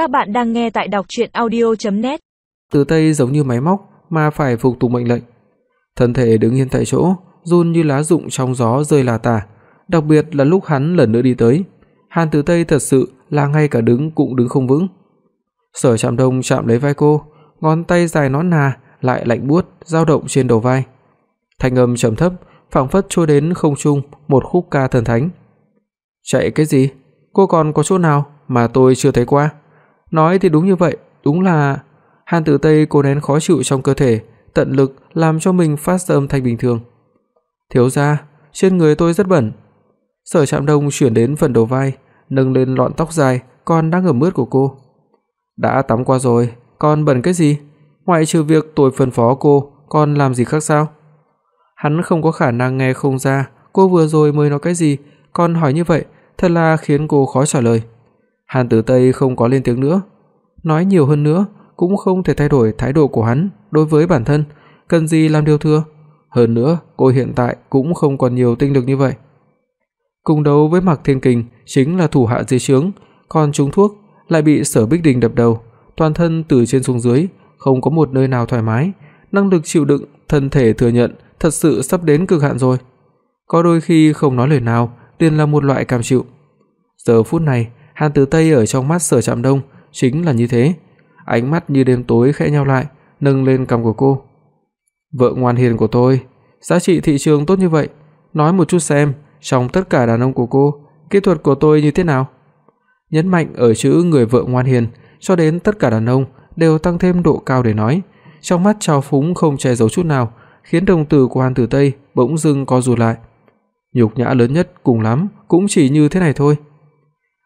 Các bạn đang nghe tại đọc audio net Từ Tây giống như máy móc mà phải phục tùng mệnh lệnh. Thân thể đứng yên tại chỗ, run như lá rụng trong gió rơi là tả, đặc biệt là lúc hắn lần nữa đi tới. Hàn Tử Tây thật sự là ngay cả đứng cũng đứng không vững. Sở Trạm Đông chạm lấy vai cô, ngón tay dài nõn nà lại lạnh buốt dao động trên đầu vai. Thanh âm trầm thấp, phảng phất trôi đến không trung một khúc ca thần thánh. Chạy cái gì? Cô còn có chỗ nào mà tôi chưa thấy qua? Nói thì đúng như vậy, đúng là Hàn Tử Tây cố nén khó chịu trong cơ thể, tận lực làm cho mình phát ra âm thanh bình thường. "Thiếu gia, trên người tôi rất bẩn." Sở Trạm Đông chuyển đến phần đầu vai, nâng lên lọn tóc dài còn đang ẩm ướt của cô. "Đã tắm qua rồi, còn bẩn cái gì? Ngoại trừ việc tôi phân phó cô, còn làm gì khác sao?" Hắn không có khả năng nghe không ra cô vừa rồi mới nói cái gì, còn hỏi như vậy, thật là khiến cô khó trả lời. Hàn Tử Tây không có lên tiếng nữa, nói nhiều hơn nữa cũng không thể thay đổi thái độ của hắn đối với bản thân, cần gì làm điều thừa. Hơn nữa, cô hiện tại cũng không còn nhiều tinh lực như vậy. Cùng đấu với Mạc Thiên Kình chính là thủ hạ dưới trướng, còn trúng thuốc lại bị Sở Bích Đình đập đầu, toàn thân từ trên xuống dưới không có một nơi nào thoải mái, năng lực chịu đựng, thân thể thừa nhận thật sự sắp đến cực hạn rồi. Có đôi khi không nói lời nào, liền là một loại cảm chịu. Giờ phút này, Hàn Tử Tây ở trong mắt Sở Trạm Đông chính là như thế, ánh mắt như đêm tối khẽ nheo lại, nâng lên cằm của cô. "Vợ ngoan hiền của tôi, giá trị thị trường tốt như vậy, nói một chút xem, trong tất cả đàn ông của cô, kỹ thuật của tôi như thế nào?" Nhấn mạnh ở chữ người vợ ngoan hiền, cho đến tất cả đàn ông đều tăng thêm độ cao để nói, trong mắt trào phúng không che giấu chút nào, khiến đồng tử của Hàn Tử Tây bỗng dưng co rụt lại. Nhục nhã lớn nhất cùng lắm cũng chỉ như thế này thôi.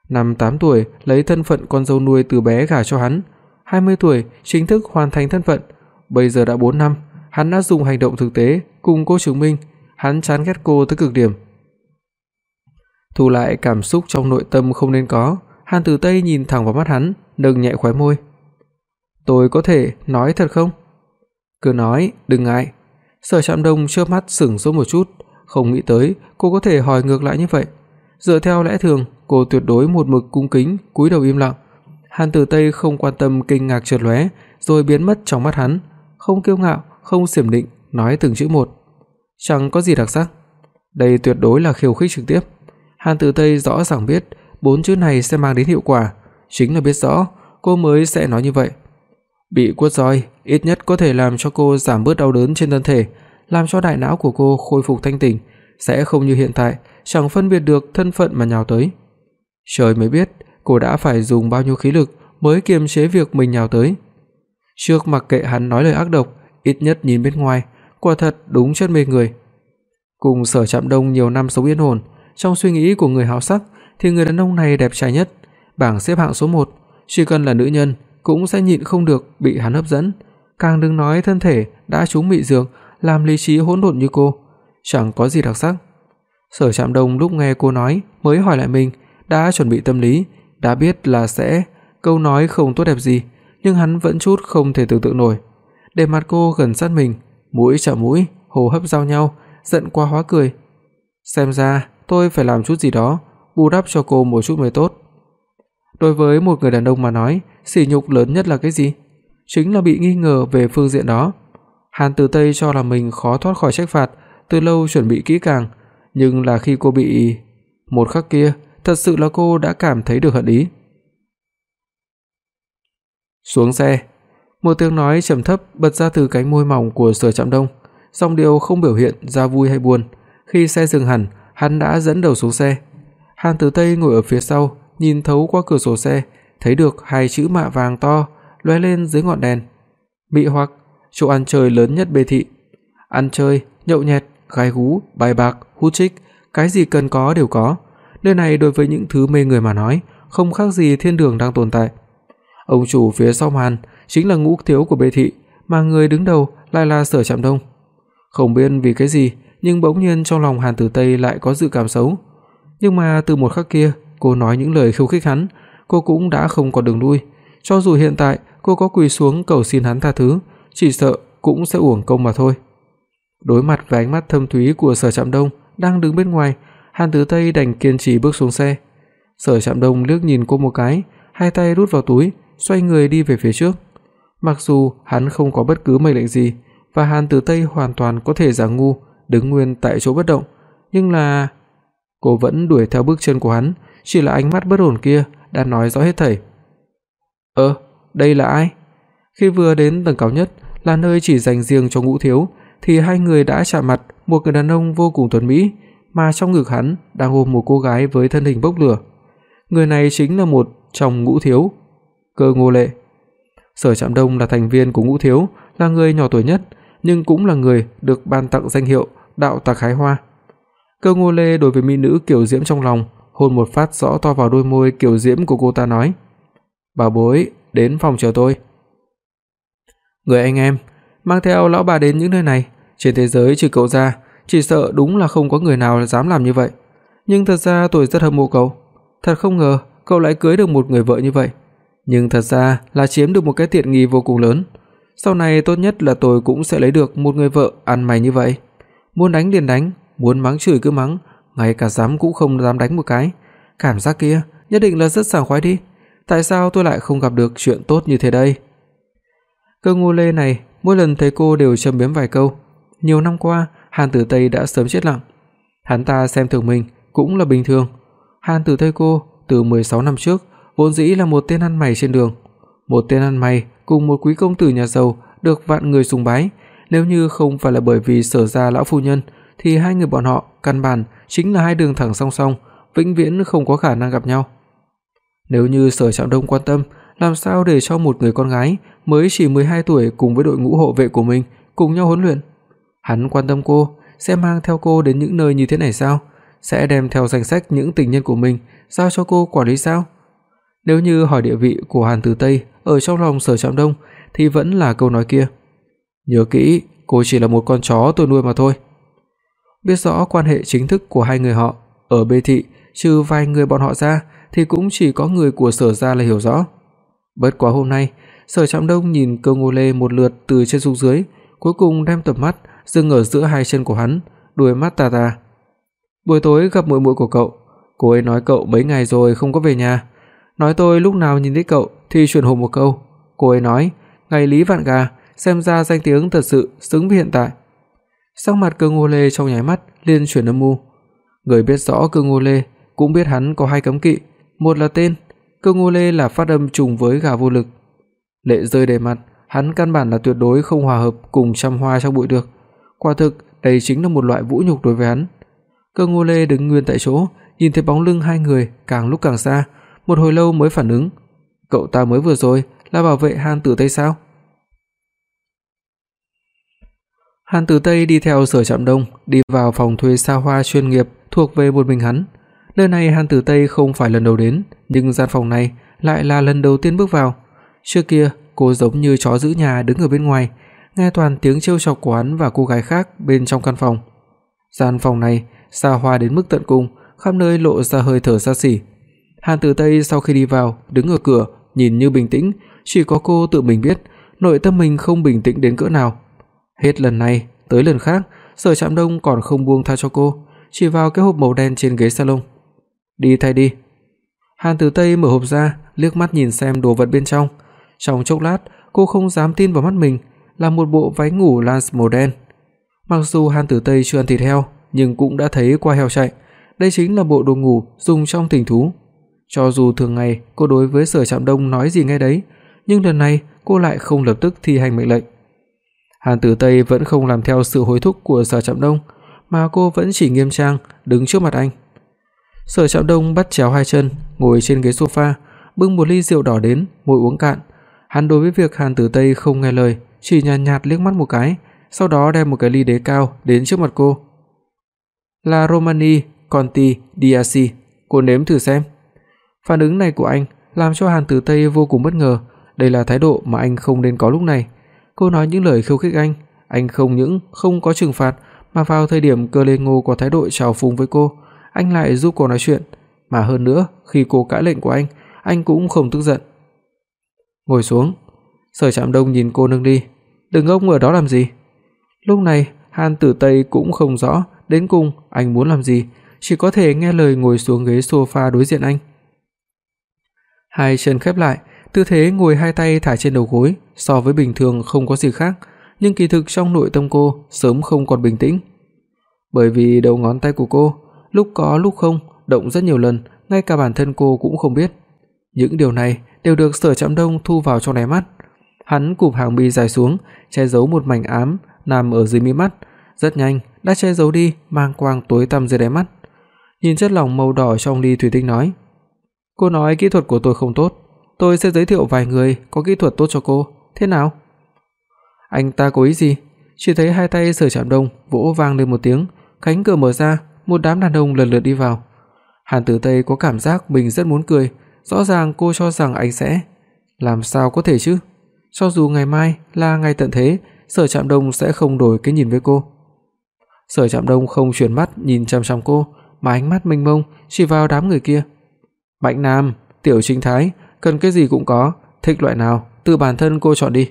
Năm 8 tuổi lấy thân phận con dâu nuôi từ bé gả cho hắn, 20 tuổi chính thức hoàn thành thân phận, bây giờ đã 4 năm, hắn đã dùng hành động thực tế cùng cô chứng minh hắn chán ghét cô tới cực điểm. Thu lại cảm xúc trong nội tâm không nên có, Hàn Tử Tây nhìn thẳng vào mắt hắn, nâng nhẹ khóe môi. "Tôi có thể nói thật không?" "Cứ nói, đừng ngại." Sở Trạm Đông chớp mắt sững sốt một chút, không nghĩ tới cô có thể hỏi ngược lại như vậy. Dựa theo lẽ thường, cô tuyệt đối một mực cung kính, cúi đầu im lặng. Hàn Tử Tây không quan tâm kinh ngạc chợt lóe, rồi biến mất trong mắt hắn, không kiêu ngạo, không xiểm định, nói từng chữ một. Chẳng có gì đặc sắc. Đây tuyệt đối là khiêu khích trực tiếp. Hàn Tử Tây rõ ràng biết bốn chữ này sẽ mang đến hiệu quả, chính là biết rõ cô mới sẽ nói như vậy. Bị quất roi, ít nhất có thể làm cho cô giảm bớt đau đớn trên thân thể, làm cho đại não của cô khôi phục thanh tỉnh, sẽ không như hiện tại, chẳng phân biệt được thân phận mà nhào tới. Trời mới biết, cô đã phải dùng bao nhiêu khí lực mới kiềm chế việc mình nhào tới. Trước mặc kệ hắn nói lời ác độc, ít nhất nhìn bên ngoài, quả thật đúng chất mê người. Cùng Sở Trạm Đông nhiều năm sống yên ổn, trong suy nghĩ của người háo sắc thì người đàn ông này đẹp trai nhất, bảng xếp hạng số 1, chỉ cần là nữ nhân cũng sẽ nhịn không được bị hắn hấp dẫn, càng đừng nói thân thể đã trúng mị dược, làm lý trí hỗn độn như cô, chẳng có gì đặc sắc. Sở Trạm Đông lúc nghe cô nói mới hỏi lại mình, đã chuẩn bị tâm lý, đã biết là sẽ câu nói không tốt đẹp gì, nhưng hắn vẫn chút không thể tưởng tượng nổi. Để mặt cô gần sát mình, mũi chạm mũi, hô hấp giao nhau, giận quá hóa cười. Xem ra tôi phải làm chút gì đó, bù đắp cho cô một chút mới tốt. Đối với một người đàn ông mà nói, sỉ nhục lớn nhất là cái gì? Chính là bị nghi ngờ về phương diện đó. Hàn Tử Tây cho là mình khó thoát khỏi trách phạt, từ lâu chuẩn bị kỹ càng, nhưng là khi cô bị một khắc kia, thật sự là cô đã cảm thấy được hận ý. Xuống xe. Một tiếng nói trầm thấp bật ra từ cánh môi mỏng của Sở Trạm Đông, song điều không biểu hiện ra vui hay buồn. Khi xe dừng hẳn, hắn đã dẫn đầu xuống xe. Hàn Tử Tây ngồi ở phía sau, nhìn thấu qua cửa sổ xe, thấy được hai chữ mạ vàng to lóe lên dưới ngọn đèn. Mị hoặc chỗ ăn chơi lớn nhất Bê thị. Ăn chơi, nhậu nhẹt, gái gú, bài bạc, hút chích, cái gì cần có đều có. Nơi này đối với những thứ mê người mà nói, không khác gì thiên đường đang tồn tại. Ông chủ phía sau màn chính là ngũ thiếu của Bê thị, mà người đứng đầu lại là Sở Trạm Đông. Không biết vì cái gì, nhưng bỗng nhiên trong lòng Hàn Tử Tây lại có dự cảm xấu. Nhưng mà từ một khắc kia, cô nói những lời khiêu khích hắn, cô cũng đã không còn đường lui. Cho dù hiện tại cô có quỳ xuống cầu xin hắn tha thứ, chỉ sợ cũng sẽ uổng công mà thôi. Đối mặt với ánh mắt thâm thúy của Sở Trạm Đông đang đứng bên ngoài, Hàn Tử Tây đành kiên trì bước xuống xe. Sở Trạm Đông liếc nhìn cô một cái, hai tay rút vào túi, xoay người đi về phía trước. Mặc dù hắn không có bất cứ mệnh lệnh gì và Hàn Tử Tây hoàn toàn có thể giả ngu, đứng nguyên tại chỗ bất động, nhưng là cô vẫn đuổi theo bước chân của hắn, chỉ là ánh mắt bất ổn kia đã nói rõ hết thảy. "Ơ, đây là ai?" Khi vừa đến tầng cao nhất, là nơi chỉ dành riêng cho Ngũ thiếu, thì hai người đã chạm mặt, một người đàn ông vô cùng tuấn mỹ, mà trong ngực hắn đang ôm một cô gái với thân hình bốc lửa. Người này chính là một trong Ngũ thiếu, Cơ Ngô Lệ. Sở Trạm Đông là thành viên của Ngũ thiếu, là người nhỏ tuổi nhất, nhưng cũng là người được ban tặng danh hiệu đạo tặc hái hoa. Cơ Ngô Lê đối với mỹ nữ kiểu diễm trong lòng, hôn một phát rõ to vào đôi môi kiểu diễm của cô ta nói: "Bà bối, đến phòng chờ tôi." Người anh em, mang theo lão bà đến những nơi này, trên thế giới trừ cậu ra, chỉ sợ đúng là không có người nào dám làm như vậy. Nhưng thật ra tôi rất hâm mộ cậu, thật không ngờ cậu lại cưới được một người vợ như vậy. Nhưng thật ra là chiếm được một cái tiện nghi vô cùng lớn. Sau này tốt nhất là tôi cũng sẽ lấy được một người vợ ăn mày như vậy. Muốn đánh liền đánh, muốn mắng chửi cứ mắng, ngay cả dám cũng không dám đánh một cái. Cảm giác kia nhất định là rất sảng khoái đi. Tại sao tôi lại không gặp được chuyện tốt như thế đây? Cơ Ngô Lê này, mỗi lần thấy cô đều châm biếm vài câu. Nhiều năm qua, Hàn Tử Tây đã sớm chết lặng. Hắn ta xem thường mình cũng là bình thường. Hàn Tử Tây cô từ 16 năm trước vốn dĩ là một tên ăn mày trên đường, một tên ăn mày cùng một quý công tử nhà giàu được vạn người sùng bái, nếu như không phải là bởi vì Sở gia lão phu nhân thì hai người bọn họ căn bản chính là hai đường thẳng song song, vĩnh viễn không có khả năng gặp nhau. Nếu như Sở Trạm Đông quan tâm, làm sao để cho một người con gái mới chỉ 12 tuổi cùng với đội ngũ hộ vệ của mình cùng nhau huấn luyện? Hắn quan tâm cô, sẽ mang theo cô đến những nơi như thế này sao? Sẽ đem theo danh sách những tình nhân của mình giao cho cô quản lý sao? Nếu như hỏi địa vị của Hàn Tử Tây ở trong lòng Sở Trạm Đông thì vẫn là câu nói kia. Nhớ kỹ, cô chỉ là một con chó tôi nuôi mà thôi. Biết rõ quan hệ chính thức của hai người họ, ở Bê thị trừ vài người bọn họ ra thì cũng chỉ có người của Sở gia là hiểu rõ. Bất quá hôm nay, Sở Trạm Đông nhìn Cơ Ngô Lê một lượt từ trên xuống dưới, cuối cùng đem tầm mắt dừng ở giữa hai chân của hắn, đuôi mắt ta ta Buổi tối gặp muội muội của cậu, cô ấy nói cậu mấy ngày rồi không có về nhà, nói tôi lúc nào nhìn thấy cậu thì truyền hồn một câu. Cô ấy nói, ngày Lý Vạn Gà, xem ra danh tiếng thật sự xứng với hiện tại. Sắc mặt Cơ Ngô Lê trong nháy mắt liền chuyển âm u. Người biết rõ Cơ Ngô Lê cũng biết hắn có hai cấm kỵ, một là tên, Cơ Ngô Lê là phát âm trùng với gà vô lực. Lệ rơi đầy mặt, hắn căn bản là tuyệt đối không hòa hợp cùng trăm hoa trong bụi được. Quả thực, đây chính là một loại vũ nhục đối với hắn. Cơ Ngô Lê đứng nguyên tại chỗ, nhìn thấy bóng lưng hai người càng lúc càng xa, một hồi lâu mới phản ứng, cậu ta mới vừa rồi là bảo vệ Hàn Tử Tây sao? Hàn Tử Tây đi theo Sở Trạm Đông, đi vào phòng thuê xa hoa chuyên nghiệp thuộc về một mình hắn. Nơi này Hàn Tử Tây không phải lần đầu đến, nhưng gian phòng này lại là lần đầu tiên bước vào. Trước kia, cô giống như chó giữ nhà đứng ở bên ngoài, nghe toàn tiếng trêu chọc của hắn và cô gái khác bên trong căn phòng. Gian phòng này xa hoa đến mức tận cùng, khắp nơi lộ ra hơi thở xa xỉ. Hàn Tử Tây sau khi đi vào, đứng ở cửa, nhìn như bình tĩnh, chỉ có cô tự mình biết nội tâm mình không bình tĩnh đến cỡ nào. Hết lần này tới lần khác, Sở Trạm Đông còn không buông tha cho cô, chỉ vào cái hộp màu đen trên ghế salon. "Đi thay đi." Hàn Tử Tây mở hộp ra, liếc mắt nhìn xem đồ vật bên trong. Trong chốc lát, cô không dám tin vào mắt mình, là một bộ váy ngủ Lance màu đen. Mặc dù Hàn Tử Tây chưa ăn thịt heo, nhưng cũng đã thấy qua heo chạy. Đây chính là bộ đồ ngủ dùng trong tình thú. Cho dù thường ngày cô đối với Sở Trạm Đông nói gì nghe đấy, nhưng lần này cô lại không lập tức thi hành mệnh lệnh. Hàn Tử Tây vẫn không làm theo sự hối thúc của Sở Trạm Đông, mà cô vẫn chỉ nghiêm trang đứng trước mặt anh. Sở Trạm Đông bắt chéo hai chân, ngồi trên ghế sofa, bưng một ly rượu đỏ đến, ngồi uống cạn. Hắn đối với việc Hàn Tử Tây không nghe lời, chỉ nhàn nhạt, nhạt liếc mắt một cái, sau đó đem một cái ly đế cao đến trước mặt cô. "La Romani Conti Diasi, cô nếm thử xem." Phản ứng này của anh làm cho Hàn Tử Tây vô cùng bất ngờ, đây là thái độ mà anh không nên có lúc này. Cô nói những lời khiêu khích anh, anh không những không có trừng phạt mà vào thời điểm Cơ Lê Ngô có thái độ chào phúng với cô, anh lại giúp cô nói chuyện, mà hơn nữa, khi cô cãi lệnh của anh, anh cũng không tức giận. Ngồi xuống. Sở Trạm Đông nhìn cô nâng đi, "Đừng ngốc ở đó làm gì?" Lúc này, Hàn Tử Tây cũng không rõ đến cùng anh muốn làm gì, chỉ có thể nghe lời ngồi xuống ghế sofa đối diện anh. Hai chân khép lại, Tư thế ngồi hai tay thả trên đầu gối, so với bình thường không có gì khác, nhưng kỳ thực trong nội tâm cô sớm không còn bình tĩnh. Bởi vì đầu ngón tay của cô lúc có lúc không, động rất nhiều lần, ngay cả bản thân cô cũng không biết. Những điều này đều được Sở Trạm Đông thu vào trong đáy mắt. Hắn cụp hàng mi dài xuống, che giấu một mảnh ám nằm ở dưới mí mắt, rất nhanh đã che giấu đi mang quang tối tăm dưới đáy mắt. Nhìn chất lỏng màu đỏ trong ly thủy tinh nói: "Cô nói kỹ thuật của tôi không tốt, tôi sẽ giới thiệu vài người có kỹ thuật tốt cho cô, thế nào?" Anh ta có ý gì? Chỉ thấy hai tay Sở Trạm Đông vỗ vang lên một tiếng, cánh cửa mở ra, một đám đàn ông lần lượt đi vào. Hàn Tử Tây có cảm giác mình rất muốn cười, rõ ràng cô cho rằng anh sẽ làm sao có thể chứ? Cho dù ngày mai là ngày tận thế, Sở Trạm Đông sẽ không đổi cái nhìn với cô. Sở Trạm Đông không chuyển mắt nhìn chằm chằm cô, mà ánh mắt mênh mông chỉ vào đám người kia. Mạnh Nam, Tiểu Trình Thái, cần cái gì cũng có, thích loại nào, tự bản thân cô chọn đi.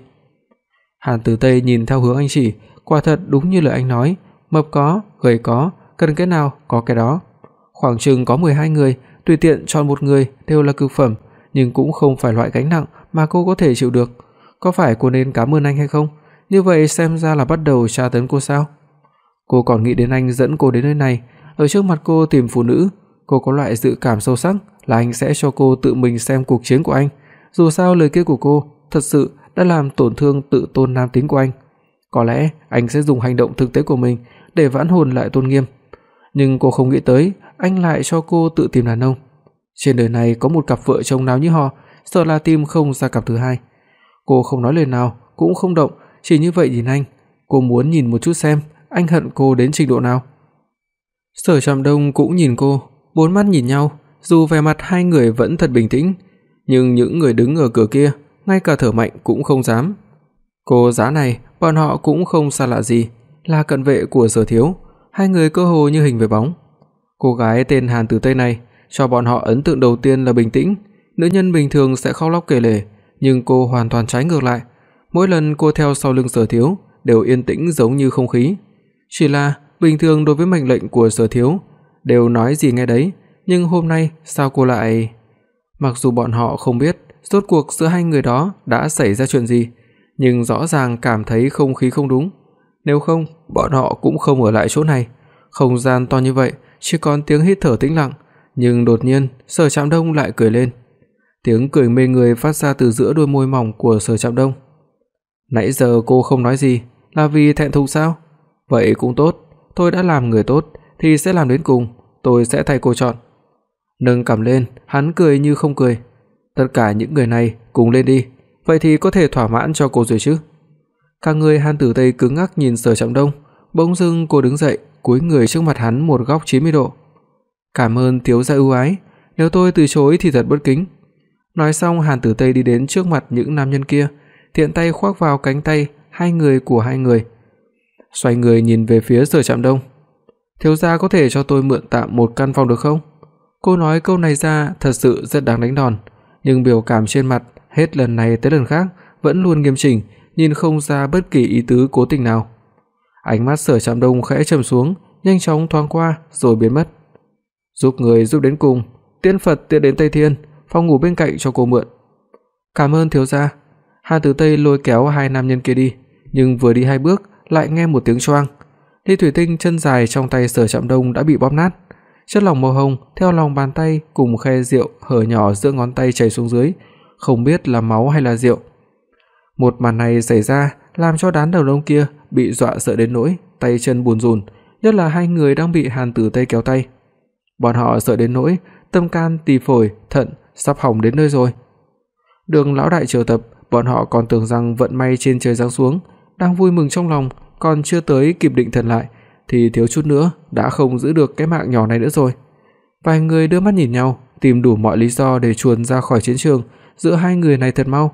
Hàn Tử Tây nhìn theo hướng anh chỉ, quả thật đúng như lời anh nói, mập có, gầy có, cần cái nào có cái đó. Khoảng chừng có 12 người, tùy tiện chọn một người đều là cực phẩm, nhưng cũng không phải loại gánh nặng mà cô có thể chịu được. Có phải cô nên cảm ơn anh hay không? Như vậy xem ra là bắt đầu tra tấn cô sao? Cô còn nghĩ đến anh dẫn cô đến nơi này, ở trước mặt cô tìm phụ nữ, cô có loại dự cảm sâu sắc là anh sẽ cho cô tự mình xem cuộc chiến của anh. Dù sao lời kia của cô thật sự đã làm tổn thương tự tôn nam tính của anh. Có lẽ anh sẽ dùng hành động thực tế của mình để vãn hồn lại tôn nghiêm. Nhưng cô không nghĩ tới anh lại cho cô tự tìm đàn ông. Trên đời này có một cặp vợ chồng nào như họ, sợ là tìm không ra cặp thứ hai. Cô không nói lời nào, cũng không động, chỉ như vậy nhìn anh, cô muốn nhìn một chút xem anh hận cô đến trình độ nào. Sở Trạm Đông cũng nhìn cô, bốn mắt nhìn nhau, dù vẻ mặt hai người vẫn thật bình tĩnh, nhưng những người đứng ở cửa kia, ngay cả thở mạnh cũng không dám. Cô giá này, bọn họ cũng không xa lạ gì, là cận vệ của Sở thiếu, hai người cơ hồ như hình với bóng. Cô gái tên Hàn Tử Tây này cho bọn họ ấn tượng đầu tiên là bình tĩnh, nữ nhân bình thường sẽ khóc lóc kể lể, nhưng cô hoàn toàn trái ngược lại. Mỗi lần cô theo sau lưng Sở Thiếu đều yên tĩnh giống như không khí. Chỉ là bình thường đối với mệnh lệnh của Sở Thiếu đều nói gì nghe đấy, nhưng hôm nay sao cô lại Mặc dù bọn họ không biết rốt cuộc giữa hai người đó đã xảy ra chuyện gì, nhưng rõ ràng cảm thấy không khí không đúng. Nếu không, bọn họ cũng không ở lại chỗ này. Không gian to như vậy, chỉ còn tiếng hít thở tĩnh lặng, nhưng đột nhiên, Sở Trạm Đông lại cười lên. Tiếng cười mê người phát ra từ giữa đôi môi mỏng của Sở Trạm Đông. Nãy giờ cô không nói gì, là vì thẹn thùng sao? Vậy cũng tốt, tôi đã làm người tốt thì sẽ làm đến cùng, tôi sẽ thay cô chọn. Nâng cằm lên, hắn cười như không cười. Tất cả những người này cùng lên đi, vậy thì có thể thỏa mãn cho cô rồi chứ? Cả người Hàn Tử Tây cứng ngắc nhìn Sở Trọng Đông, bỗng dưng cô đứng dậy, cúi người trước mặt hắn một góc 90 độ. "Cảm ơn thiếu gia ưu ái, nếu tôi từ chối thì thật bất kính." Nói xong Hàn Tử Tây đi đến trước mặt những nam nhân kia, tiện tay khoác vào cánh tay hai người của hai người. Xoay người nhìn về phía Sở Trạm Đông. "Thiếu gia có thể cho tôi mượn tạm một căn phòng được không?" Cô nói câu này ra thật sự rất đáng đánh đòn, nhưng biểu cảm trên mặt hết lần này tới lần khác vẫn luôn nghiêm chỉnh, nhìn không ra bất kỳ ý tứ cố tình nào. Ánh mắt Sở Trạm Đông khẽ trầm xuống, nhanh chóng thoáng qua rồi biến mất. Giúp người giúp đến cùng, tiên Phật tiện đến Tây Thiên, phòng ngủ bên cạnh cho cô mượn. Cảm ơn thiếu gia. Hà Tử Tây lôi kéo hai nam nhân kia đi, nhưng vừa đi hai bước lại nghe một tiếng choang. Ly thủy tinh chân dài trong tay Sở Trạm Đông đã bị bóp nát. Chất lỏng màu hồng theo lòng bàn tay cùng khe rượu hở nhỏ giữa ngón tay chảy xuống dưới, không biết là máu hay là rượu. Một màn này xảy ra làm cho đám đầu đông kia bị dọa sợ đến nỗi tay chân bùn rùn, nhất là hai người đang bị Hàn Tử Tây kéo tay. Bọn họ sợ đến nỗi tâm can, tỳ phổi, thận sắp hỏng đến nơi rồi. Đường lão đại triệu tập, bọn họ còn tưởng rằng vận may trên trời giáng xuống, đang vui mừng trong lòng, còn chưa tới kịp định thần lại thì thiếu chút nữa đã không giữ được cái mạng nhỏ này nữa rồi. Vài người đưa mắt nhìn nhau, tìm đủ mọi lý do để chuồn ra khỏi chiến trường, giữa hai người này thật mau.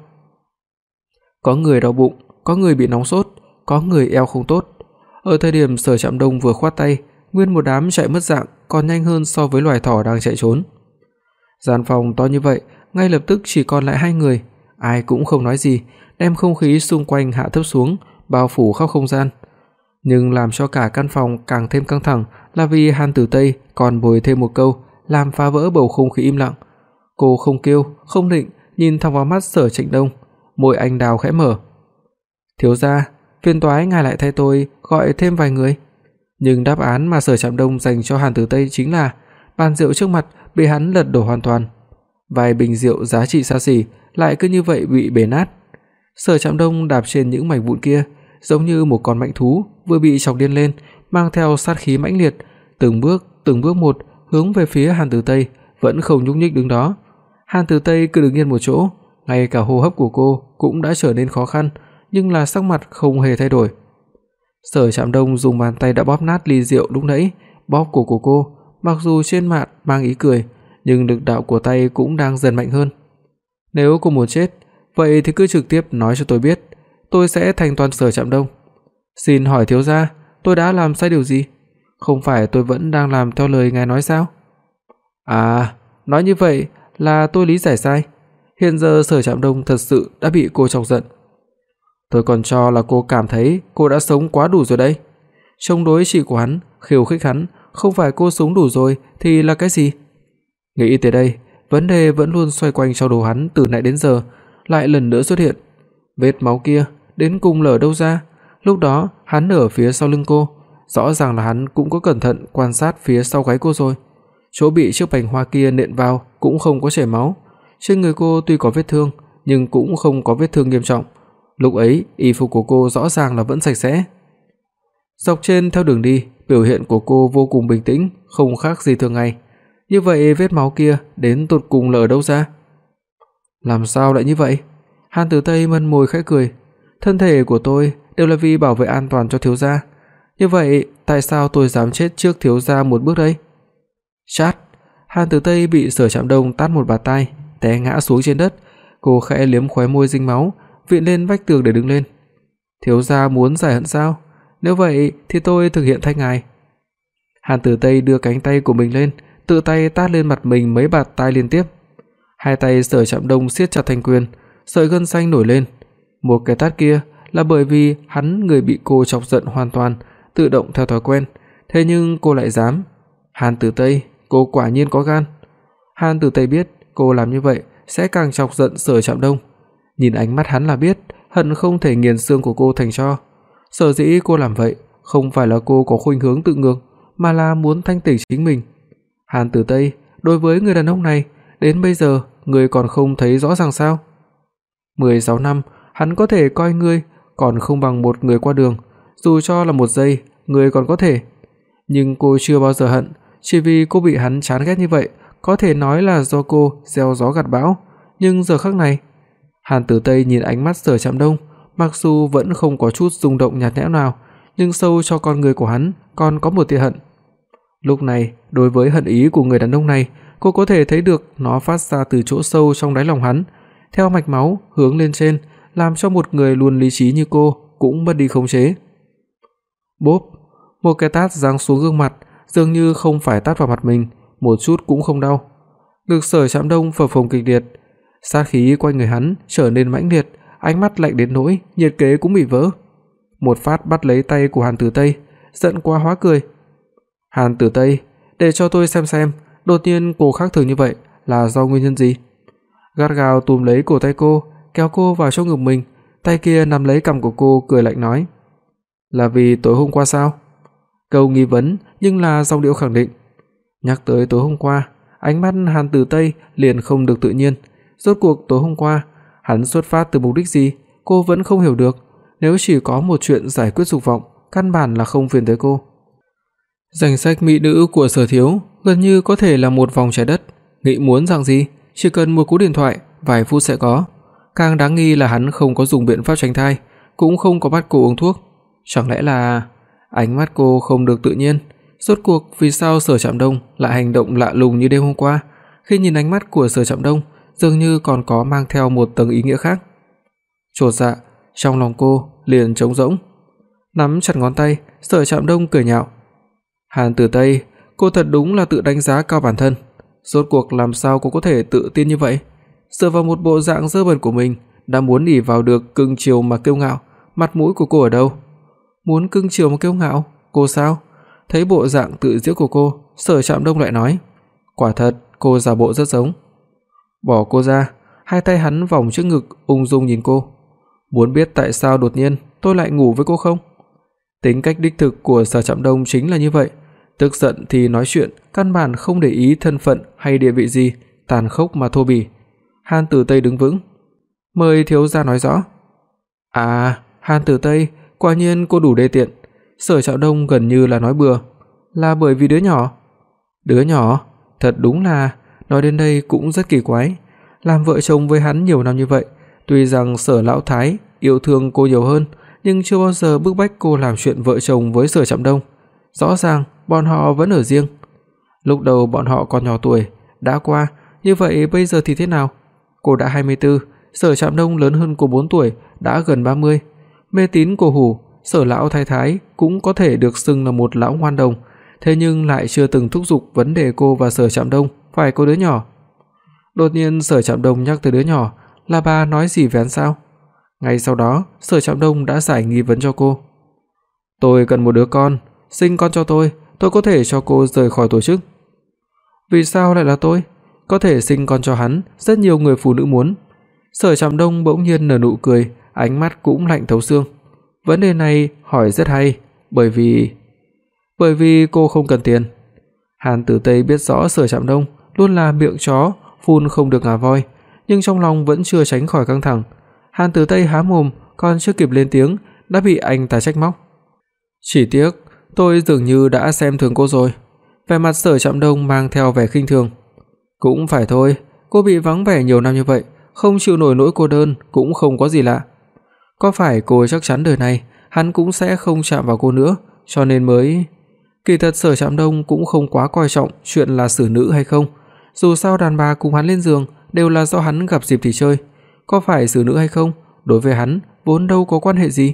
Có người đau bụng, có người bị nóng sốt, có người eo không tốt. Ở thời điểm Sở Trạm Đông vừa khoát tay, nguyên một đám chạy mất dạng, còn nhanh hơn so với loài thỏ đang chạy trốn. Gian phòng to như vậy, ngay lập tức chỉ còn lại hai người, ai cũng không nói gì, đem không khí xung quanh hạ thấp xuống, bao phủ khắp không gian. Nhưng làm cho cả căn phòng càng thêm căng thẳng là vì Hàn Tử Tây còn bồi thêm một câu, làm phá vỡ bầu không khí im lặng. Cô không kêu, không định, nhìn thẳng vào mắt Sở Trịnh Đông, môi anh đào khẽ mở. "Thiếu gia, phiền toái ngài lại thay tôi gọi thêm vài người." Nhưng đáp án mà Sở Trạm Đông dành cho Hàn Tử Tây chính là bàn rượu trước mặt bị hắn lật đổ hoàn toàn. Vài bình rượu giá trị xa xỉ lại cứ như vậy bị bể nát. Sở Trạm Đông đạp trên những mảnh vụn kia, giống như một con mạnh thú vừa bị chọc điên lên, mang theo sát khí mãnh liệt, từng bước, từng bước một hướng về phía Hàn Tử Tây, vẫn không nhúc nhích đứng đó. Hàn Tử Tây cứ đứng yên một chỗ, ngay cả hô hấp của cô cũng đã trở nên khó khăn, nhưng là sắc mặt không hề thay đổi. Sở Trạm Đông dùng bàn tay đã bóp nát ly rượu lúc nãy, bóp cổ của cô, mặc dù trên mặt mang ý cười, nhưng lực đạo của tay cũng đang dần mạnh hơn. Nếu cô muốn chết, vậy thì cứ trực tiếp nói cho tôi biết, tôi sẽ thành toàn Sở Trạm Đông. Xin hỏi thiếu gia, tôi đã làm sai điều gì? Không phải tôi vẫn đang làm theo lời ngài nói sao? À, nói như vậy là tôi lý giải sai. Hiện giờ Sở Trạm Đông thật sự đã bị cô chọc giận. Tôi còn cho là cô cảm thấy cô đã sống quá đủ rồi đấy. Chống đối chị của hắn, khiêu khích hắn, không phải cô sống đủ rồi thì là cái gì? Nghĩ tới đây, vấn đề vẫn luôn xoay quanh trong đầu hắn từ nãy đến giờ, lại lần nữa xuất hiện. Vết máu kia đến cùng lở đâu ra? Lúc đó hắn ở phía sau lưng cô, rõ ràng là hắn cũng có cẩn thận quan sát phía sau gáy cô rồi. Chỗ bị chiếc bánh hoa kia nện vào cũng không có chảy máu, trên người cô tuy có vết thương nhưng cũng không có vết thương nghiêm trọng. Lúc ấy, y phục của cô rõ ràng là vẫn sạch sẽ. Dọc trên theo đường đi, biểu hiện của cô vô cùng bình tĩnh, không khác gì thường ngày. Như vậy vết máu kia đến tột cùng là ở đâu ra? Làm sao lại như vậy? Hàn Tử Tây mân môi khẽ cười, thân thể của tôi đều là vì bảo vệ an toàn cho thiếu gia. Như vậy, tại sao tôi dám chết trước thiếu gia một bước đây? Chát, Hàn Tử Tây bị Sở Trạm Đông tát một bạt tai, té ngã xuống trên đất, cô khẽ liếm khóe môi dính máu, viện lên vách tường để đứng lên. Thiếu gia muốn giải hận sao? Nếu vậy thì tôi thực hiện thay ngài. Hàn Tử Tây đưa cánh tay của mình lên, tự tay tát lên mặt mình mấy bạt tai liên tiếp. Hai tay Sở Trạm Đông siết chặt thành quyền, sợi gân xanh nổi lên. Một cái tát kia là bởi vì hắn người bị cô chọc giận hoàn toàn, tự động theo thói quen, thế nhưng cô lại dám. Hàn Tử Tây, cô quả nhiên có gan. Hàn Tử Tây biết cô làm như vậy sẽ càng chọc giận Sở Trạm Đông. Nhìn ánh mắt hắn là biết, hận không thể nghiền xương của cô thành tro. Sở dĩ cô làm vậy, không phải là cô có khuynh hướng tự ngược, mà là muốn thanh tỉnh chính mình. Hàn Tử Tây, đối với người đàn ông này, đến bây giờ người còn không thấy rõ ràng sao? 16 năm, hắn có thể coi ngươi còn không bằng một người qua đường, dù cho là một giây, ngươi còn có thể. Nhưng cô chưa bao giờ hận, chỉ vì cô bị hắn chán ghét như vậy, có thể nói là do cô gieo gió gặt bão, nhưng giờ khắc này, Hàn Tử Tây nhìn ánh mắt Sở Trạm Đông, mặc dù vẫn không có chút rung động nhạt nhẽo nào, nhưng sâu cho con người của hắn còn có một tia hận. Lúc này, đối với hận ý của người đàn ông này, cô có thể thấy được nó phát ra từ chỗ sâu trong đáy lòng hắn, theo mạch máu hướng lên trên, làm cho một người luôn lý trí như cô cũng mất đi khống chế. Bốp, một cái tát giáng xuống gương mặt, dường như không phải tát vào mặt mình, một chút cũng không đau. Ngực Sở Trạm Đông phập phồng kịch liệt, sát khí quanh người hắn trở nên mãnh liệt, ánh mắt lạnh đến nỗi nhiệt kế cũng bị vỡ. Một phát bắt lấy tay của Hàn Tử Tây, giận quá hóa cười. "Hàn Tử Tây, để cho tôi xem xem, đột nhiên cô khác thường như vậy là do nguyên nhân gì?" Gắt gao túm lấy cổ tay cô, kéo cô vào trong ngực mình, tay kia nắm lấy cằm của cô cười lạnh nói: "Là vì tối hôm qua sao?" Câu nghi vấn nhưng là giọng điệu khẳng định. Nhắc tới tối hôm qua, ánh mắt Hàn Tử Tây liền không được tự nhiên, rốt cuộc tối hôm qua hắn xuất phát từ mục đích gì, cô vẫn không hiểu được, nếu chỉ có một chuyện giải quyết dục vọng, căn bản là không phiền tới cô. Danh sách mỹ nữ của Sở Thiếu gần như có thể là một vòng trái đất, nghĩ muốn rằng gì, chỉ cần một cú điện thoại, vài phút sẽ có. Càng đáng nghi là hắn không có dùng biện pháp tránh thai, cũng không có bắt cô uống thuốc. Chẳng lẽ là ánh mắt cô không được tự nhiên, rốt cuộc vì sao Sở Trạm Đông lại hành động lạ lùng như đêm hôm qua? Khi nhìn ánh mắt của Sở Trạm Đông, dường như còn có mang theo một tầng ý nghĩa khác. Chột dạ, trong lòng cô liền trống rỗng. Nắm chặt ngón tay, Sở Trạm Đông cười nhạo. Hàn Tử Tây, cô thật đúng là tự đánh giá cao bản thân. Rốt cuộc làm sao cô có thể tự tin như vậy? Dựa vào một bộ dạng dơ bẩn của mình, đã muốn ỷ vào được cưng chiều mà kiêu ngạo, mặt mũi của cô ở đâu? Muốn cưng chiều mà kiêu ngạo? Cô sao? Thấy bộ dạng tự giễu của cô, Sở Trạm Đông lại nói, quả thật cô giả bộ rất giống. Bỏ cô ra, hai tay hắn vòng trước ngực, ung dung nhìn cô. Muốn biết tại sao đột nhiên tôi lại ngủ với cô không? Tính cách đích thực của Sở Trạm Đông chính là như vậy, tức giận thì nói chuyện, căn bản không để ý thân phận hay địa vị gì, tàn khốc mà thô bỉ. Hàn Tử Tây đứng vững, mời thiếu gia nói rõ. À, Hàn Tử Tây, quả nhiên cô đủ đê tiện. Sở Trạo Đông gần như là nói bừa, là bởi vì đứa nhỏ. Đứa nhỏ, thật đúng là nói đến đây cũng rất kỳ quái, làm vợ chồng với hắn nhiều năm như vậy, tuy rằng Sở lão thái yêu thương cô nhiều hơn, nhưng chưa bao giờ bức bách cô làm chuyện vợ chồng với Sở Trạm Đông. Rõ ràng bọn họ vẫn ở riêng. Lúc đầu bọn họ còn nhỏ tuổi, đã qua, như vậy bây giờ thì thế nào? Cô đã 24, Sở Trạm Đông lớn hơn cô 4 tuổi, đã gần 30. Mê tín cổ hủ, Sở lão thái thái cũng có thể được xưng là một lão ngoan đồng, thế nhưng lại chưa từng thúc giục vấn đề cô và Sở Trạm Đông phải có đứa nhỏ. Đột nhiên Sở Trạm Đông nhắc tới đứa nhỏ, là bà nói gì vén sao? Ngay sau đó, Sở Trạm Đông đã giải nghi vấn cho cô. "Tôi cần một đứa con, sinh con cho tôi, tôi có thể cho cô rời khỏi tổ chức." "Vì sao lại là tôi? Có thể sinh con cho hắn, rất nhiều người phụ nữ muốn." Sở Trạm Đông bỗng nhiên nở nụ cười, ánh mắt cũng lạnh thấu xương. Vấn đề này hỏi rất hay, bởi vì bởi vì cô không cần tiền. Hàn Tử Tây biết rõ Sở Trạm Đông luôn là miệng chó, phun không được ngà voi, nhưng trong lòng vẫn chưa tránh khỏi căng thẳng. Hàn Tử Tây há mồm, còn chưa kịp lên tiếng đã bị anh ta trách móc. "Chỉ tiếc, tôi dường như đã xem thường cô rồi." Vẻ mặt Sở Trạm Đông mang theo vẻ khinh thường. "Cũng phải thôi, cô bị vắng vẻ nhiều năm như vậy, không chịu nổi nỗi cô đơn cũng không có gì lạ. Có phải cô chắc chắn đời này hắn cũng sẽ không chạm vào cô nữa, cho nên mới Kỳ thật Sở Trạm Đông cũng không quá coi trọng chuyện là xử nữ hay không, dù sao đàn bà cùng hắn lên giường đều là do hắn gặp dịp thì chơi, có phải xử nữ hay không, đối với hắn vốn đâu có quan hệ gì.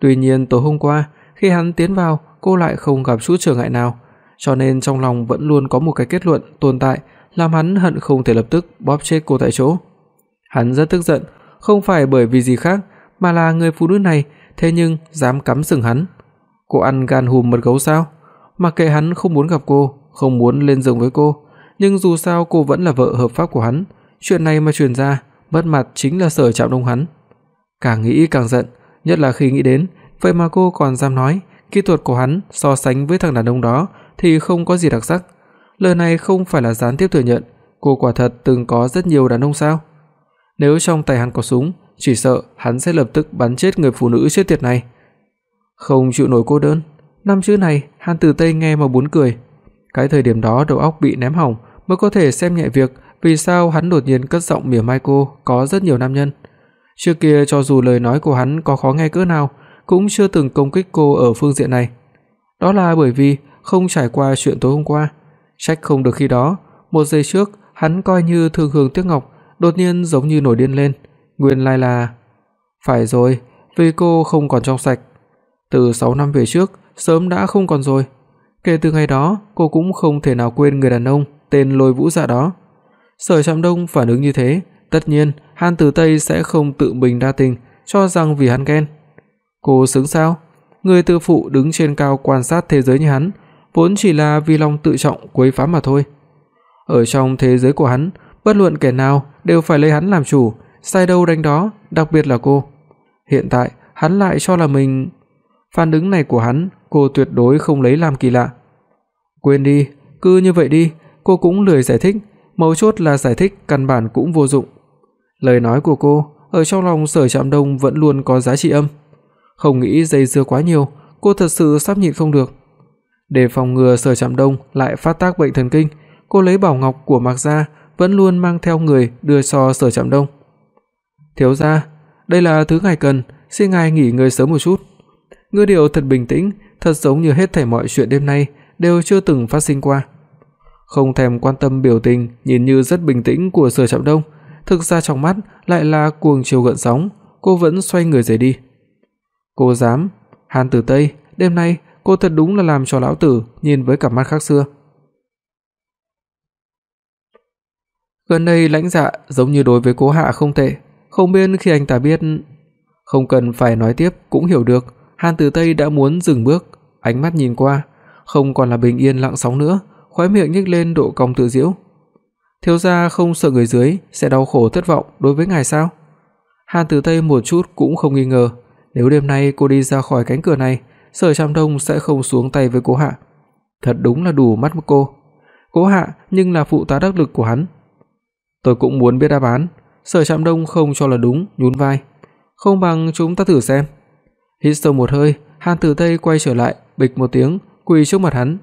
Tuy nhiên tối hôm qua, khi hắn tiến vào, cô lại không gặp chút trở ngại nào, cho nên trong lòng vẫn luôn có một cái kết luận tồn tại, làm hắn hận không thể lập tức bóp chết cô tại chỗ. Hắn rất tức giận, không phải bởi vì gì khác, mà là người phụ nữ này thế nhưng dám cắm sừng hắn. Cô ăn gan hùm mật gấu sao? Mặc kệ hắn không muốn gặp cô, không muốn lên giường với cô, nhưng dù sao cô vẫn là vợ hợp pháp của hắn, chuyện này mà truyền ra, mất mặt chính là Sở Trạm Đông hắn. Càng nghĩ càng giận, nhất là khi nghĩ đến, vậy mà cô còn dám nói, kỹ thuật của hắn so sánh với thằng đàn ông đó thì không có gì đặc sắc. Lời này không phải là gián tiếp thừa nhận, cô quả thật từng có rất nhiều đàn ông sao? Nếu trong tay hắn có súng, chỉ sợ hắn sẽ lập tức bắn chết người phụ nữ chết tiệt này. Không chịu nổi cô đơn, năm chữ này Hàn Tử Tây nghe mà buồn cười. Cái thời điểm đó đầu óc bị ném hỏng mới có thể xem nhẹ việc vì sao hắn đột nhiên cất giọng mỉa mai cô có rất nhiều nam nhân. Trước kia cho dù lời nói của hắn có khó nghe cỡ nào, cũng chưa từng công kích cô ở phương diện này. Đó là bởi vì không trải qua chuyện tối hôm qua, trách không được khi đó, một giây trước hắn coi như thương hương tiếc ngọc, đột nhiên giống như nổi điên lên, nguyên lai là phải rồi, vì cô không còn trong sạch. Từ 6 năm về trước, sớm đã không còn rồi. Kể từ ngày đó, cô cũng không thể nào quên người đàn ông tên Lôi Vũ Dạ đó. Sở Trạm Đông phản ứng như thế, tất nhiên Hàn Tử Tây sẽ không tự mình đa tình, cho rằng vì hắn ghen. Cô xứng sao? Người tự phụ đứng trên cao quan sát thế giới như hắn, vốn chỉ là vì lòng tự trọng quấy phá mà thôi. Ở trong thế giới của hắn, bất luận kẻ nào đều phải lấy hắn làm chủ, sai đâu đánh đó, đặc biệt là cô. Hiện tại, hắn lại cho là mình phản ứng này của hắn, cô tuyệt đối không lấy làm kỳ lạ. Quên đi, cứ như vậy đi, cô cũng lười giải thích, mấu chốt là giải thích căn bản cũng vô dụng. Lời nói của cô ở trong lòng Sở Trạm Đông vẫn luôn có giá trị âm. Không nghĩ dây dưa quá nhiều, cô thật sự sắp nhịn không được. Để phòng ngừa Sở Trạm Đông lại phát tác bệnh thần kinh, cô lấy bảo ngọc của Mạc gia vẫn luôn mang theo người đưa cho Sở Trạm Đông. "Thiếu gia, đây là thứ ngài cần, xin ngài nghỉ ngơi sớm một chút." Ngữ điệu thật bình tĩnh, thật giống như hết thảy mọi chuyện đêm nay đều chưa từng phát sinh qua. Không thèm quan tâm biểu tình nhìn như rất bình tĩnh của Sở Trạm Đông, thực ra trong mắt lại là cuồng chiều gợn sóng, cô vẫn xoay người rời đi. Cô dám, Hàn Tử Tây, đêm nay cô thật đúng là làm cho lão tử nhìn với cặp mắt khác xưa. Gần đây Lãnh Dạ giống như đối với Cố Hạ không tệ, không biết khi anh ta biết, không cần phải nói tiếp cũng hiểu được, Hàn Tử Tây đã muốn dừng bước, ánh mắt nhìn qua, không còn là bình yên lặng sóng nữa, khóe miệng nhếch lên độ cong tự giễu. Thiếu gia không sợ người dưới sẽ đau khổ thất vọng đối với ngài sao? Hàn Tử Tây một chút cũng không nghi ngờ, nếu đêm nay cô đi ra khỏi cánh cửa này, Sở Trạm Đông sẽ không xuống tay với cô Hạ. Thật đúng là đủ mắt cô. Cố Hạ nhưng là phụ tá đắc lực của hắn. Tôi cũng muốn biết đáp án, Sở Trạm Đông không cho là đúng, nhún vai. Không bằng chúng ta thử xem. Hít sâu một hơi, Hàn Tử Tây quay trở lại, bịch một tiếng, quỳ trước mặt hắn.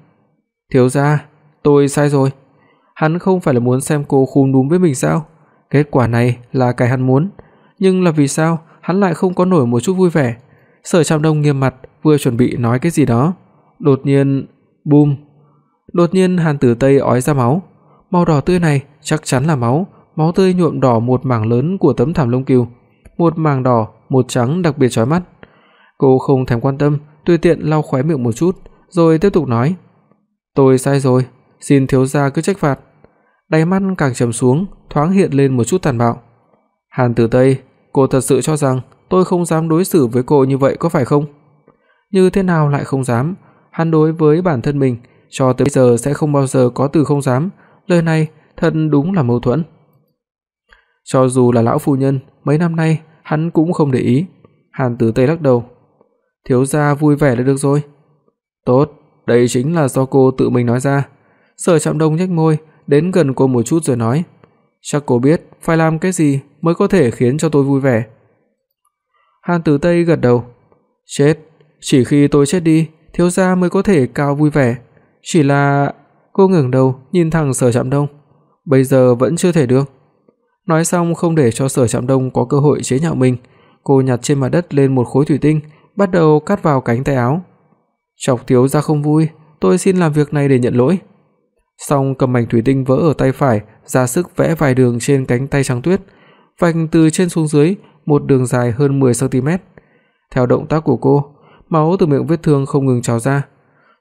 "Thiếu gia, tôi sai rồi." Hắn không phải là muốn xem cô khum núm với mình sao? Kết quả này là cái hắn muốn, nhưng là vì sao hắn lại không có nổi một chút vui vẻ? Sở Trạm Đông nghiêm mặt, vừa chuẩn bị nói cái gì đó, đột nhiên, bùm. Đột nhiên Hàn Tử Tây ói ra máu. Màu đỏ tươi này chắc chắn là máu, máu tươi nhuộm đỏ một mảng lớn của tấm thảm lông cừu, một mảng đỏ, một trắng đặc biệt chói mắt. Cô không thèm quan tâm, tùy tiện lau khóe miệng một chút, rồi tiếp tục nói: "Tôi sai rồi, xin thiếu gia cứ trách phạt." Đáy mắt càng trầm xuống, thoáng hiện lên một chút tàn bạo. "Hàn Tử Tây, cô thật sự cho rằng tôi không dám đối xử với cô như vậy có phải không?" Như thế nào lại không dám? Hắn đối với bản thân mình cho tới bây giờ sẽ không bao giờ có từ không dám, lời này thật đúng là mâu thuẫn. Cho dù là lão phu nhân, mấy năm nay hắn cũng không để ý. Hàn Tử Tây lắc đầu. Thiếu gia vui vẻ là được rồi. Tốt, đây chính là do cô tự mình nói ra. Sở Trạm Đông nhếch môi, đến gần cô một chút rồi nói, "Chắc cô biết phải làm cái gì mới có thể khiến cho tôi vui vẻ." Hàn Tử Tây gật đầu. "Chết, chỉ khi tôi chết đi, thiếu gia mới có thể cao vui vẻ. Chỉ là..." Cô ngẩng đầu nhìn thẳng Sở Trạm Đông. "Bây giờ vẫn chưa thể được." Nói xong không để cho Sở Trạm Đông có cơ hội chế nhạo mình, cô nhặt trên mặt đất lên một khối thủy tinh, bắt đầu cắt vào cánh tay áo. "Chọc thiếu gia không vui, tôi xin làm việc này để nhận lỗi." Xong cầm mảnh thủy tinh vỡ ở tay phải, ra sức vẽ vài đường trên cánh tay trắng tuyết, vạch từ trên xuống dưới một đường dài hơn 10 cm. Theo động tác của cô, máu từ miệng vết thương không ngừng trào ra.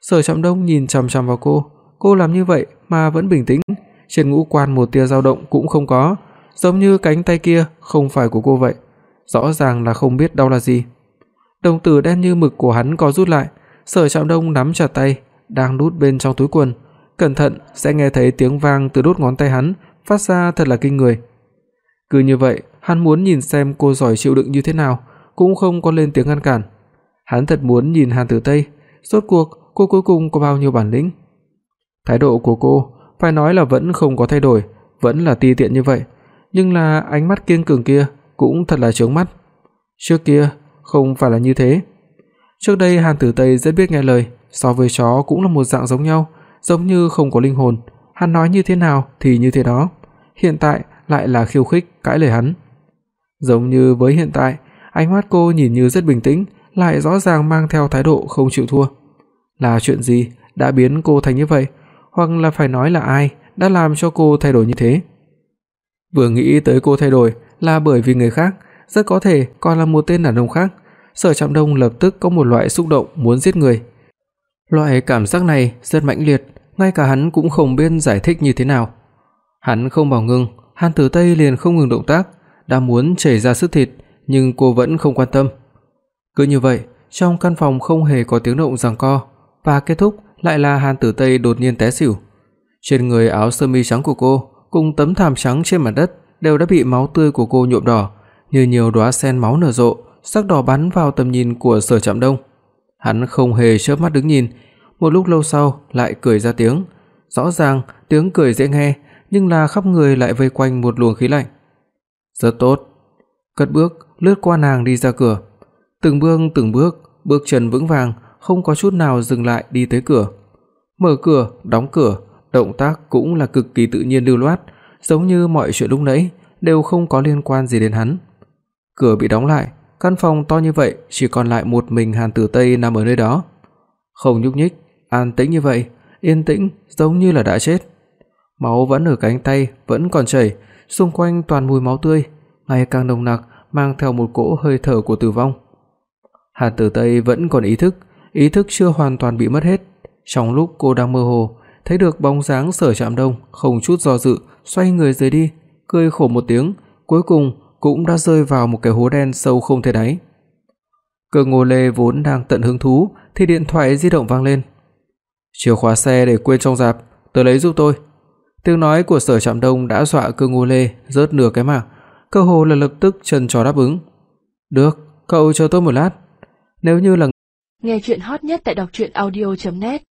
Sở Trạm Đông nhìn chằm chằm vào cô, cô làm như vậy mà vẫn bình tĩnh, trên ngũ quan một tia dao động cũng không có, giống như cánh tay kia không phải của cô vậy, rõ ràng là không biết đau là gì. Đồng tử đen như mực của hắn co rút lại, Sở Trạm Đông nắm chặt tay đang đút bên trong túi quần, cẩn thận sẽ nghe thấy tiếng vang từ đốt ngón tay hắn phát ra thật là kinh người. Cứ như vậy, hắn muốn nhìn xem cô giỏi chịu đựng như thế nào, cũng không có lên tiếng ngăn cản. Hắn thật muốn nhìn Hàn Tử Tây, rốt cuộc cô cuối cùng có bao nhiêu bản lĩnh. Thái độ của cô phải nói là vẫn không có thay đổi, vẫn là ti tiện như vậy, nhưng là ánh mắt kiên cường kia cũng thật là chướng mắt. Trước kia không phải là như thế. Trước đây Hàn Tử Tây rất biết nghe lời, so với chó cũng là một dạng giống nhau, giống như không có linh hồn, hắn nói như thế nào thì như thế đó. Hiện tại lại là khiêu khích cãi lời hắn. Giống như với hiện tại, ánh mắt cô nhìn như rất bình tĩnh, lại rõ ràng mang theo thái độ không chịu thua. Là chuyện gì đã biến cô thành như vậy, hoặc là phải nói là ai đã làm cho cô thay đổi như thế? Vừa nghĩ tới cô thay đổi là bởi vì người khác, rất có thể còn là một tên đàn ông khác, Sở Trạm Đông lập tức có một loại xúc động muốn giết người. Loại cảm giác này rất mãnh liệt, ngay cả hắn cũng không biết giải thích như thế nào. Hắn không bảo ngừng, Hàn Tử Tây liền không ngừng động tác, đã muốn chảy ra sức thịt, nhưng cô vẫn không quan tâm. Cứ như vậy, trong căn phòng không hề có tiếng động giằng co, và kết thúc lại là Hàn Tử Tây đột nhiên té xỉu. Trên người áo sơ mi trắng của cô cùng tấm thảm trắng trên mặt đất đều đã bị máu tươi của cô nhuộm đỏ, như nhiều đóa sen máu nở rộ, sắc đỏ bắn vào tầm nhìn của Sở Trạm Đông. Hắn không hề chớp mắt đứng nhìn, một lúc lâu sau lại cười ra tiếng. Rõ ràng tiếng cười dễ nghe, nhưng là khắp người lại vây quanh một luồng khí lạnh. Rất tốt. Cất bước lướt qua nàng đi ra cửa, từng bước từng bước, bước chân vững vàng, không có chút nào dừng lại đi tới cửa. Mở cửa, đóng cửa, động tác cũng là cực kỳ tự nhiên lưu loát, giống như mọi chuyện lúc nãy đều không có liên quan gì đến hắn. Cửa bị đóng lại, căn phòng to như vậy chỉ còn lại một mình Hàn Tử Tây nằm ở nơi đó. Không nhúc nhích, an tĩnh như vậy, yên tĩnh giống như là đã chết. Máu vẫn ở cánh tay vẫn còn chảy, xung quanh toàn mùi máu tươi, ngày càng nồng nặc, mang theo một cỗ hơi thở của tử vong. Hàn Tử Tây vẫn còn ý thức, ý thức chưa hoàn toàn bị mất hết. Trong lúc cô đang mơ hồ, thấy được bóng dáng Sở Trạm Đông không chút do dự xoay người rời đi, cười khổ một tiếng, cuối cùng cũng đã rơi vào một cái hố đen sâu không thể đáy. Cơ Ngô Lê vốn đang tận hứng thú thì điện thoại di động vang lên. Chìa khóa xe để quên trong rạp, tớ lấy giúp tôi. Tiếng nói của Sở Trạm Đông đã dọa Cơ Ngô Lê rớt nửa cái mạng, cơ hồ là lập tức chân chó đáp ứng. "Được, cậu chờ tôi một lát." Nếu như là Nghe truyện hot nhất tại doctruyenaudio.net